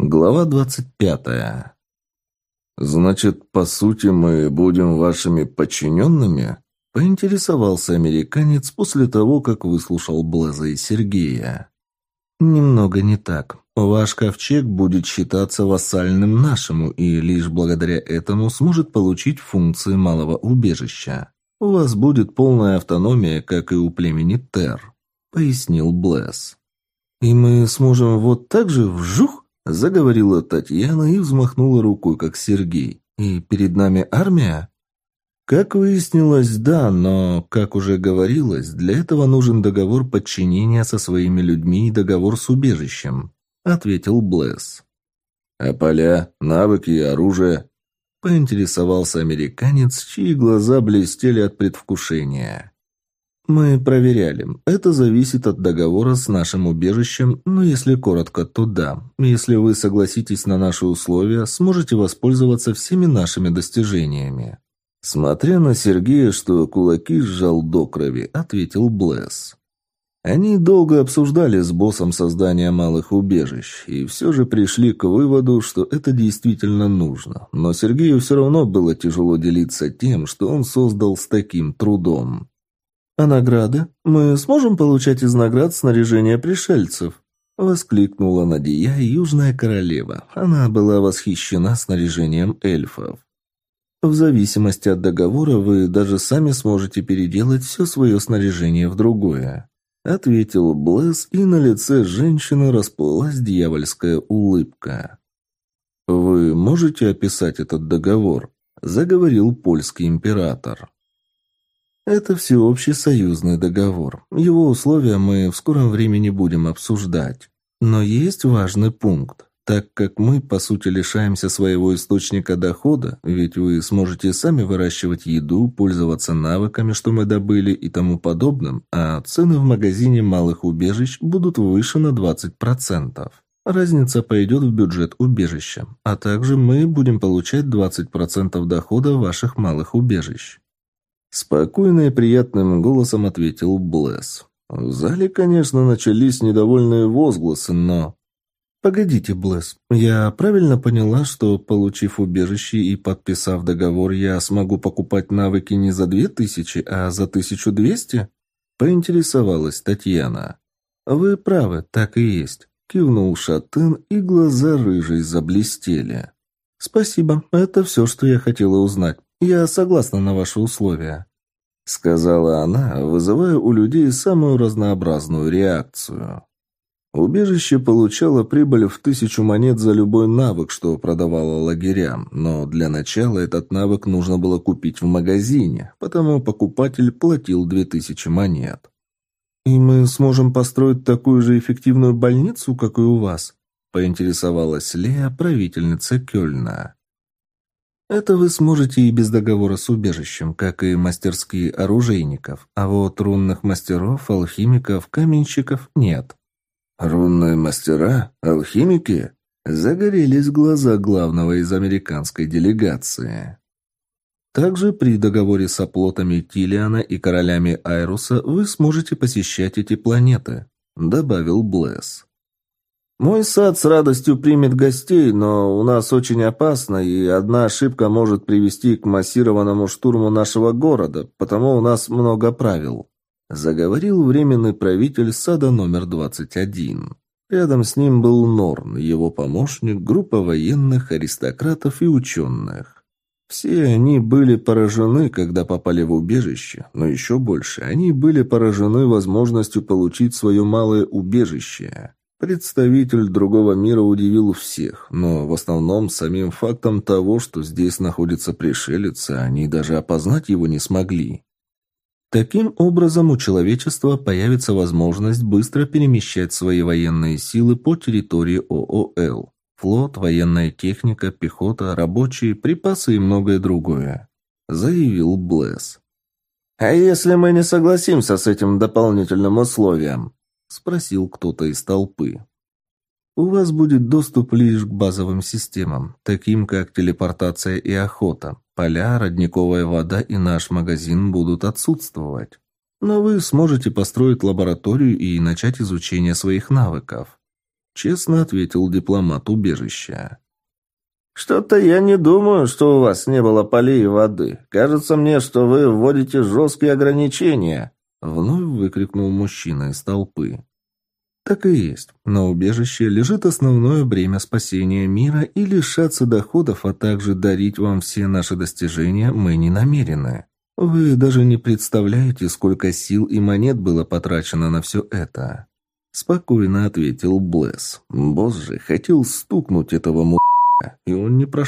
Глава двадцать пятая. «Значит, по сути, мы будем вашими подчиненными?» – поинтересовался американец после того, как выслушал Блаза и Сергея. «Немного не так. Ваш ковчег будет считаться вассальным нашему и лишь благодаря этому сможет получить функции малого убежища. У вас будет полная автономия, как и у племени Тер», – пояснил Блэс. «И мы сможем вот так же вжух?» Заговорила Татьяна и взмахнула рукой, как Сергей. «И перед нами армия?» Как выяснилось, да, но, как уже говорилось, для этого нужен договор подчинения со своими людьми и договор с убежищем, ответил Блэс. А поля, навыки и оружие? Поинтересовался американец, чьи глаза блестели от предвкушения. Мы проверяли. Это зависит от договора с нашим убежищем, но если коротко, то да. Если вы согласитесь на наши условия, сможете воспользоваться всеми нашими достижениями. Смотря на Сергея, что кулаки сжал до крови, ответил Блэс. Они долго обсуждали с боссом создание малых убежищ, и все же пришли к выводу, что это действительно нужно. Но Сергею все равно было тяжело делиться тем, что он создал с таким трудом. «А награды? Мы сможем получать из наград снаряжение пришельцев?» Воскликнула Надия, южная королева. Она была восхищена снаряжением эльфов. В зависимости от договора вы даже сами сможете переделать все свое снаряжение в другое», — ответил Блэс, и на лице женщины расплылась дьявольская улыбка. «Вы можете описать этот договор?» — заговорил польский император. Это всеобщий союзный договор. Его условия мы в скором времени будем обсуждать. Но есть важный пункт. Так как мы, по сути, лишаемся своего источника дохода, ведь вы сможете сами выращивать еду, пользоваться навыками, что мы добыли и тому подобным, а цены в магазине малых убежищ будут выше на 20%. Разница пойдет в бюджет убежища, а также мы будем получать 20% дохода ваших малых убежищ. Спокойно и приятным голосом ответил Блэс. В зале, конечно, начались недовольные возгласы, но... «Погодите, Блэс, я правильно поняла, что, получив убежище и подписав договор, я смогу покупать навыки не за две тысячи, а за тысячу двести?» Поинтересовалась Татьяна. «Вы правы, так и есть», — кивнул Шатын, и глаза рыжей заблестели. «Спасибо, это все, что я хотела узнать. «Я согласна на ваши условия», — сказала она, вызывая у людей самую разнообразную реакцию. Убежище получало прибыль в тысячу монет за любой навык, что продавало лагерям, но для начала этот навык нужно было купить в магазине, потому покупатель платил две тысячи монет. «И мы сможем построить такую же эффективную больницу, как и у вас?» — поинтересовалась Лея, правительница Кёльна. Это вы сможете и без договора с убежищем, как и мастерские оружейников, а вот рунных мастеров, алхимиков, каменщиков нет. Рунные мастера? Алхимики? Загорелись глаза главного из американской делегации. Также при договоре с оплотами Тилиана и королями Айруса вы сможете посещать эти планеты, добавил Блэс. Мой сад с радостью примет гостей, но у нас очень опасно, и одна ошибка может привести к массированному штурму нашего города, потому у нас много правил», — заговорил временный правитель сада номер 21. Рядом с ним был Норн, его помощник, группа военных, аристократов и ученых. Все они были поражены, когда попали в убежище, но еще больше они были поражены возможностью получить свое малое убежище. Представитель другого мира удивил всех, но в основном самим фактом того, что здесь находится пришелец, они даже опознать его не смогли. Таким образом, у человечества появится возможность быстро перемещать свои военные силы по территории ООЛ. Флот, военная техника, пехота, рабочие, припасы и многое другое. Заявил Блэс. «А если мы не согласимся с этим дополнительным условием?» — спросил кто-то из толпы. «У вас будет доступ лишь к базовым системам, таким как телепортация и охота. Поля, родниковая вода и наш магазин будут отсутствовать. Но вы сможете построить лабораторию и начать изучение своих навыков». честно ответил дипломат убежища. «Что-то я не думаю, что у вас не было полей и воды. Кажется мне, что вы вводите жесткие ограничения», — вновь выкрикнул мужчина из толпы. Так и есть. На убежище лежит основное бремя спасения мира, и лишаться доходов, а также дарить вам все наши достижения мы не намерены. Вы даже не представляете, сколько сил и монет было потрачено на все это. Спокойно ответил Блесс. Босс же хотел стукнуть этого му и он не про.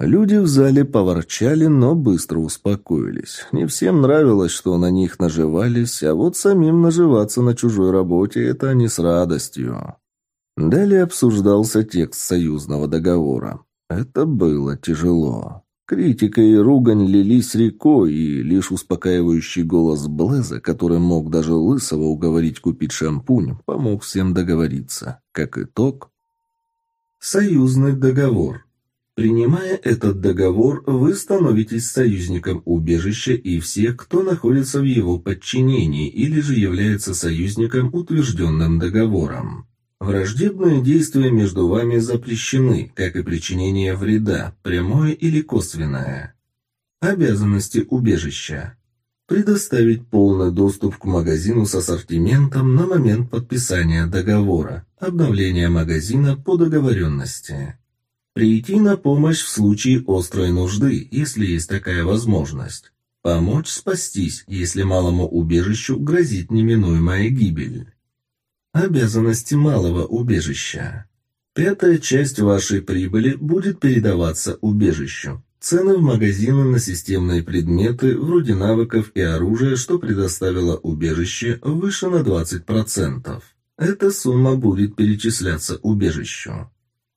Люди в зале поворчали, но быстро успокоились. Не всем нравилось, что на них наживались, а вот самим наживаться на чужой работе – это они с радостью. Далее обсуждался текст союзного договора. Это было тяжело. Критика и ругань лились рекой, и лишь успокаивающий голос Блеза, который мог даже Лысого уговорить купить шампунь, помог всем договориться. Как итог, Союзный договор. Принимая этот договор, вы становитесь союзником убежища и всех, кто находится в его подчинении или же является союзником, утвержденным договором. Враждебные действия между вами запрещены, как и причинение вреда, прямое или косвенное. Обязанности убежища предоставить полный доступ к магазину с ассортиментом на момент подписания договора, обновление магазина по договоренности. Прийти на помощь в случае острой нужды, если есть такая возможность. Помочь спастись, если малому убежищу грозит неминуемая гибель. Обязанности малого убежища. Пятая часть вашей прибыли будет передаваться убежищу. Цены в магазины на системные предметы, вроде навыков и оружия, что предоставило убежище, выше на 20%. Эта сумма будет перечисляться убежищу.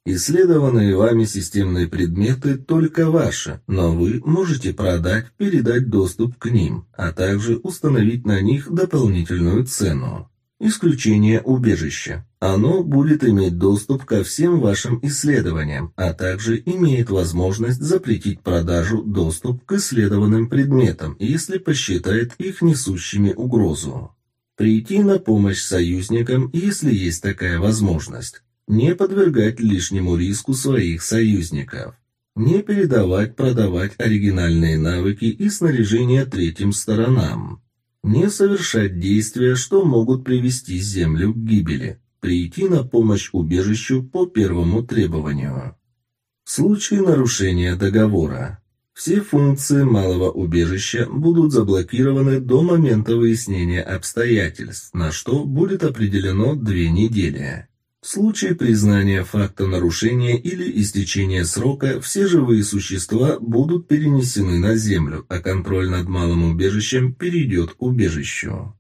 Исследованные вами системные предметы только ваши, но вы можете продать, передать доступ к ним, а также установить на них дополнительную цену. Исключение убежища. Оно будет иметь доступ ко всем вашим исследованиям, а также имеет возможность запретить продажу доступ к исследованным предметам, если посчитает их несущими угрозу. Прийти на помощь союзникам, если есть такая возможность. Не подвергать лишнему риску своих союзников. Не передавать, продавать оригинальные навыки и снаряжение третьим сторонам не совершать действия, что могут привести Землю к гибели, прийти на помощь убежищу по первому требованию. В случае нарушения договора все функции малого убежища будут заблокированы до момента выяснения обстоятельств, на что будет определено две недели. В случае признания факта нарушения или истечения срока, все живые существа будут перенесены на Землю, а контроль над малым убежищем перейдет убежищу.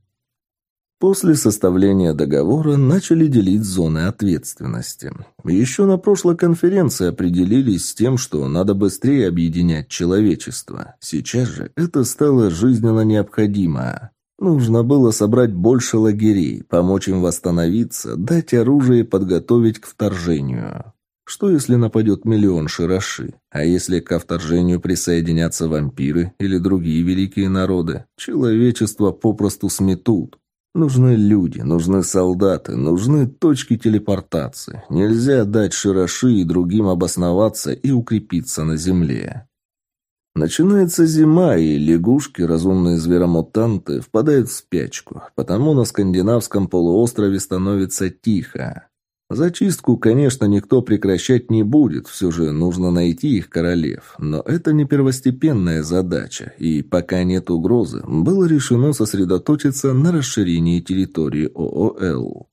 После составления договора начали делить зоны ответственности. Еще на прошлой конференции определились с тем, что надо быстрее объединять человечество. Сейчас же это стало жизненно необходимо. Нужно было собрать больше лагерей, помочь им восстановиться, дать оружие и подготовить к вторжению. Что если нападет миллион широши? А если к вторжению присоединятся вампиры или другие великие народы? Человечество попросту сметут. Нужны люди, нужны солдаты, нужны точки телепортации. Нельзя дать широши и другим обосноваться и укрепиться на земле. Начинается зима, и лягушки, разумные зверомутанты, впадают в спячку, потому на скандинавском полуострове становится тихо. Зачистку, конечно, никто прекращать не будет, все же нужно найти их королев, но это не первостепенная задача, и пока нет угрозы, было решено сосредоточиться на расширении территории ООЛ.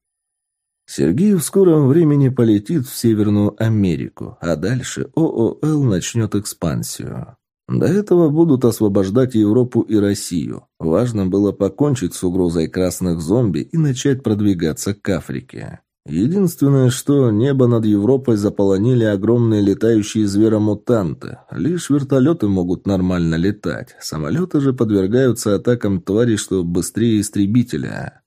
Сергей в скором времени полетит в Северную Америку, а дальше ООЛ начнет экспансию. До этого будут освобождать Европу и Россию. Важно было покончить с угрозой красных зомби и начать продвигаться к Африке. Единственное, что небо над Европой заполонили огромные летающие зверомутанты. Лишь вертолеты могут нормально летать. Самолеты же подвергаются атакам тварей, что быстрее истребителя.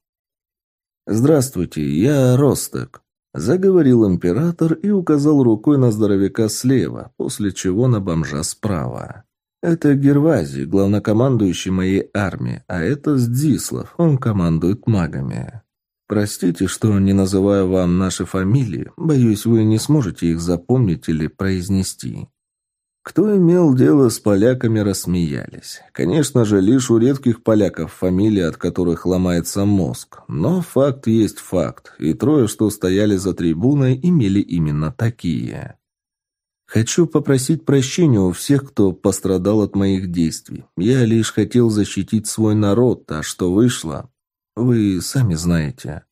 «Здравствуйте, я Ростек», — заговорил император и указал рукой на здоровяка слева, после чего на бомжа справа. Это Гервази, главнокомандующий моей армии, а это Сдислав, он командует магами. Простите, что не называю вам наши фамилии. Боюсь, вы не сможете их запомнить или произнести. Кто имел дело с поляками, рассмеялись. Конечно же, лишь у редких поляков фамилии, от которых ломается мозг. Но факт есть факт, и трое, что стояли за трибуной, имели именно такие. Хочу попросить прощения у всех, кто пострадал от моих действий. Я лишь хотел защитить свой народ, а что вышло, вы сами знаете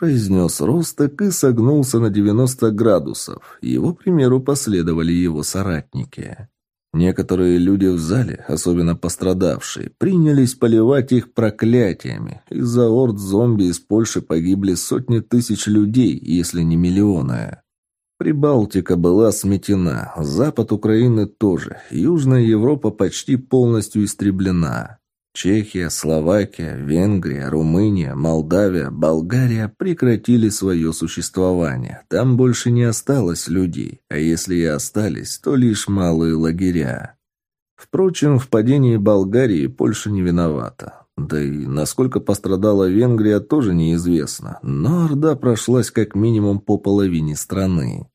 произнес Росток и согнулся на 90 градусов. Его примеру последовали его соратники. Некоторые люди в зале, особенно пострадавшие, принялись поливать их проклятиями. Из-за орд зомби из Польши погибли сотни тысяч людей, если не миллионы. Прибалтика была сметена, запад Украины тоже, Южная Европа почти полностью истреблена. Чехия, Словакия, Венгрия, Румыния, Молдавия, Болгария прекратили свое существование. Там больше не осталось людей, а если и остались, то лишь малые лагеря. Впрочем, в падении Болгарии Польша не виновата. Да и насколько пострадала Венгрия, тоже неизвестно. Но Орда прошлась как минимум по половине страны.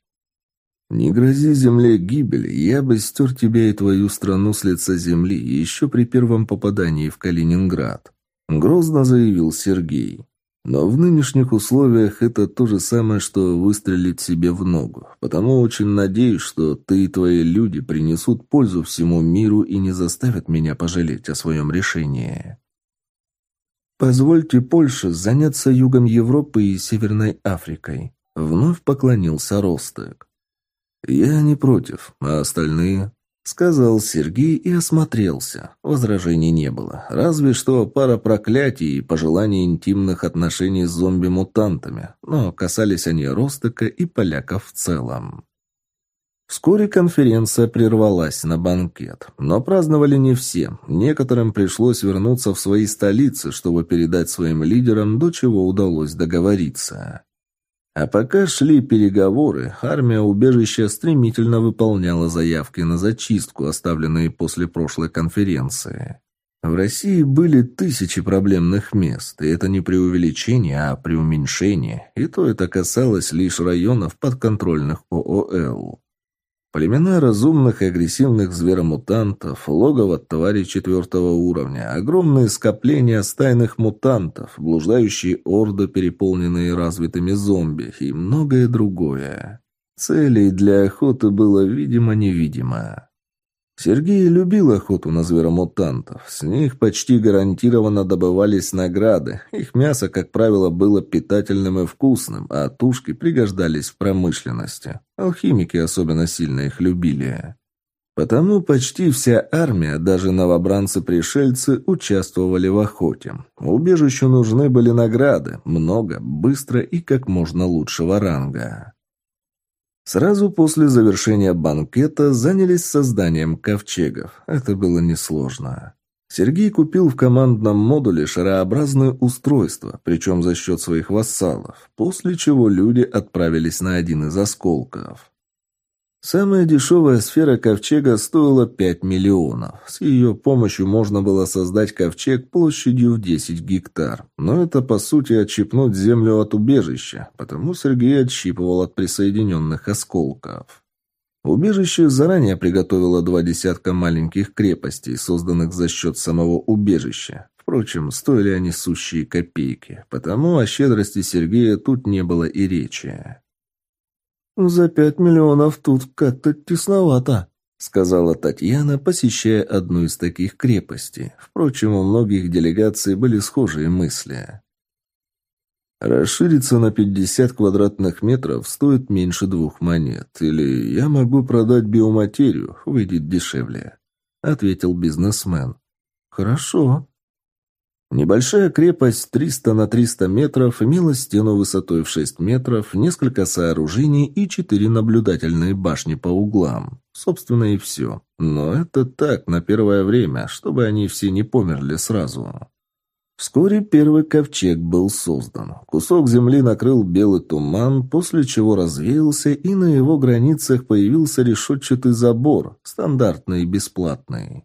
«Не грози земле гибель, я бы стер тебя и твою страну с лица земли еще при первом попадании в Калининград», — грозно заявил Сергей. «Но в нынешних условиях это то же самое, что выстрелить себе в ногу. Потому очень надеюсь, что ты и твои люди принесут пользу всему миру и не заставят меня пожалеть о своем решении». «Позвольте Польше заняться югом Европы и Северной Африкой», — вновь поклонился Ростек. «Я не против, а остальные?» Сказал Сергей и осмотрелся. Возражений не было. Разве что пара проклятий и пожеланий интимных отношений с зомби-мутантами. Но касались они Ростока и поляков в целом. Вскоре конференция прервалась на банкет. Но праздновали не все. Некоторым пришлось вернуться в свои столицы, чтобы передать своим лидерам, до чего удалось договориться. А пока шли переговоры, армия убежища стремительно выполняла заявки на зачистку, оставленные после прошлой конференции. В России были тысячи проблемных мест, и это не преувеличение, а преуменьшение, и то это касалось лишь районов подконтрольных ООЛ. Племена разумных и агрессивных зверомутантов, логово тварей четвертого уровня, огромные скопления стайных мутантов, блуждающие орды, переполненные развитыми зомби и многое другое. Целей для охоты было видимо-невидимо. Сергей любил охоту на зверомутантов. С них почти гарантированно добывались награды. Их мясо, как правило, было питательным и вкусным, а тушки пригождались в промышленности. Алхимики особенно сильно их любили. Потому почти вся армия, даже новобранцы-пришельцы, участвовали в охоте. Убежищу нужны были награды, много, быстро и как можно лучшего ранга. Сразу после завершения банкета занялись созданием ковчегов. Это было несложно. Сергей купил в командном модуле шарообразное устройство, причем за счет своих вассалов, после чего люди отправились на один из осколков. Самая дешевая сфера ковчега стоила 5 миллионов. С ее помощью можно было создать ковчег площадью в 10 гектар. Но это, по сути, отщипнуть землю от убежища, потому Сергей отщипывал от присоединенных осколков. Убежище заранее приготовило два десятка маленьких крепостей, созданных за счет самого убежища. Впрочем, стоили они сущие копейки, потому о щедрости Сергея тут не было и речи. «За пять миллионов тут как-то тесновато», — сказала Татьяна, посещая одну из таких крепостей. Впрочем, у многих делегаций были схожие мысли. «Расшириться на пятьдесят квадратных метров стоит меньше двух монет, или я могу продать биоматерию, выйдет дешевле», — ответил бизнесмен. «Хорошо», Небольшая крепость 300 на 300 метров имела стену высотой в 6 метров, несколько сооружений и четыре наблюдательные башни по углам. Собственно и все. Но это так, на первое время, чтобы они все не померли сразу. Вскоре первый ковчег был создан. Кусок земли накрыл белый туман, после чего развеялся, и на его границах появился решетчатый забор, стандартный и бесплатный.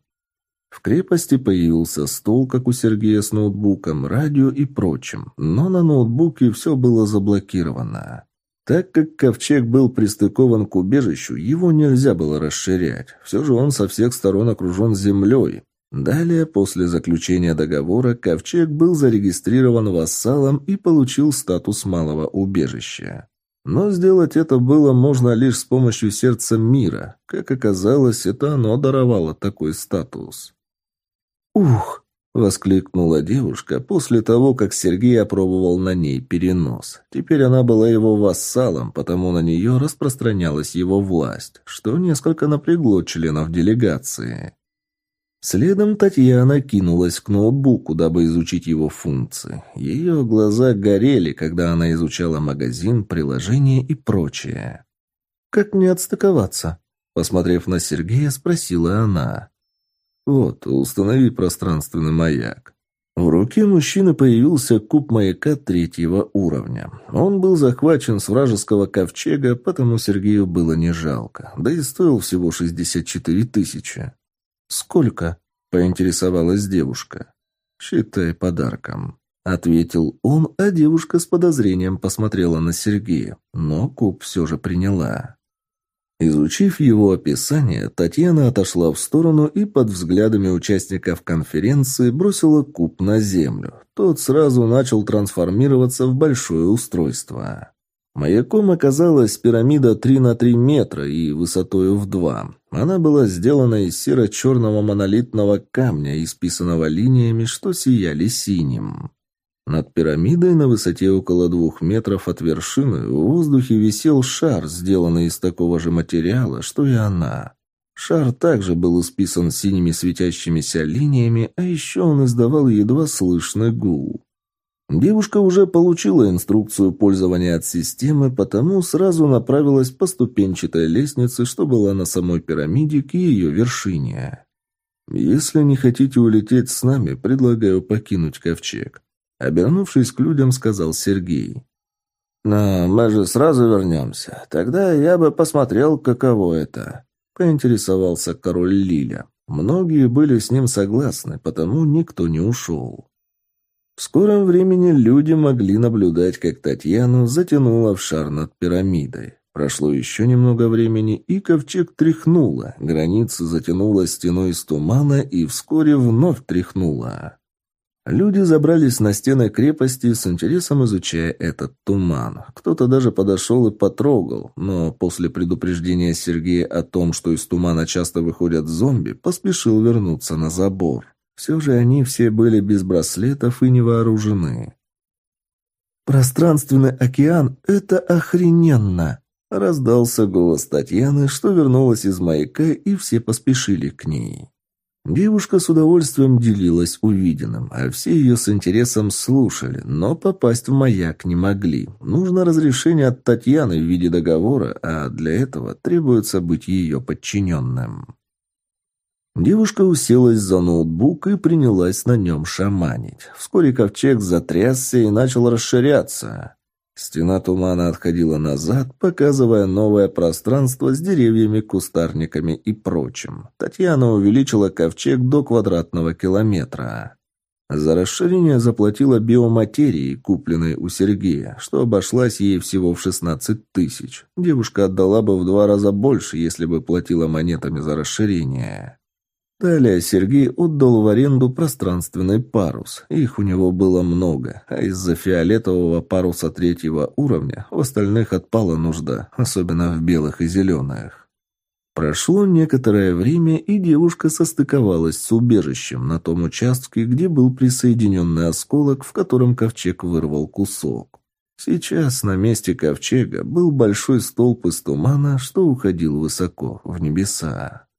В крепости появился стол, как у Сергея с ноутбуком, радио и прочим, но на ноутбуке все было заблокировано. Так как ковчег был пристыкован к убежищу, его нельзя было расширять. Все же он со всех сторон окружен землей. Далее, после заключения договора, ковчег был зарегистрирован вассалом и получил статус малого убежища. Но сделать это было можно лишь с помощью сердца мира. Как оказалось, это оно даровало такой статус. «Ух!» — воскликнула девушка после того, как Сергей опробовал на ней перенос. Теперь она была его вассалом, потому на нее распространялась его власть, что несколько напрягло членов делегации. Следом Татьяна кинулась к ноутбуку, дабы изучить его функции. Ее глаза горели, когда она изучала магазин, приложения и прочее. «Как мне отстыковаться?» Посмотрев на Сергея, спросила она. «Вот, установи пространственный маяк». В руке мужчины появился куб маяка третьего уровня. Он был захвачен с вражеского ковчега, потому Сергею было не жалко. Да и стоил всего 64 тысячи. «Сколько?» — поинтересовалась девушка. «Считай подарком», — ответил он, а девушка с подозрением посмотрела на Сергея, но куб все же приняла. Изучив его описание, Татьяна отошла в сторону и под взглядами участников конференции бросила куб на землю. Тот сразу начал трансформироваться в большое устройство. Маяком оказалась пирамида 3 на 3 метра и высотой в 2. Она была сделана из серо-черного монолитного камня, исписанного линиями, что сияли синим. Над пирамидой на высоте около двух метров от вершины в воздухе висел шар, сделанный из такого же материала, что и она. Шар также был исписан синими светящимися линиями, а еще он издавал едва слышный гул. Девушка уже получила инструкцию пользования от системы, потому сразу направилась по ступенчатой лестнице, что была на самой пирамиде, к ее вершине. «Если не хотите улететь с нами, предлагаю покинуть ковчег», — обернувшись к людям, сказал Сергей. «Но мы же сразу вернемся. Тогда я бы посмотрел, каково это», — поинтересовался король Лиля. Многие были с ним согласны, потому никто не ушел. В скором времени люди могли наблюдать, как Татьяну затянуло в шар над пирамидой. Прошло еще немного времени, и ковчег тряхнуло, граница затянула стеной из тумана и вскоре вновь тряхнула. Люди забрались на стены крепости с интересом изучая этот туман. Кто-то даже подошел и потрогал, но после предупреждения Сергея о том, что из тумана часто выходят зомби, поспешил вернуться на забор. Все же они все были без браслетов и не вооружены. «Пространственный океан — это охрененно!» Раздался голос Татьяны, что вернулась из маяка, и все поспешили к ней. Девушка с удовольствием делилась увиденным, а все ее с интересом слушали, но попасть в маяк не могли. Нужно разрешение от Татьяны в виде договора, а для этого требуется быть ее подчиненным. Девушка уселась за ноутбук и принялась на нем шаманить. Вскоре ковчег затрясся и начал расширяться. Стена тумана отходила назад, показывая новое пространство с деревьями, кустарниками и прочим. Татьяна увеличила ковчег до квадратного километра. За расширение заплатила биоматерией, купленной у Сергея, что обошлась ей всего в 16 тысяч. Девушка отдала бы в два раза больше, если бы платила монетами за расширение. Далее Сергей отдал в аренду пространственный парус. Их у него было много, а из-за фиолетового паруса третьего уровня в остальных отпала нужда, особенно в белых и зеленых. Прошло некоторое время, и девушка состыковалась с убежищем на том участке, где был присоединенный осколок, в котором ковчег вырвал кусок. Сейчас на месте ковчега был большой столб из тумана, что уходил высоко, в небеса.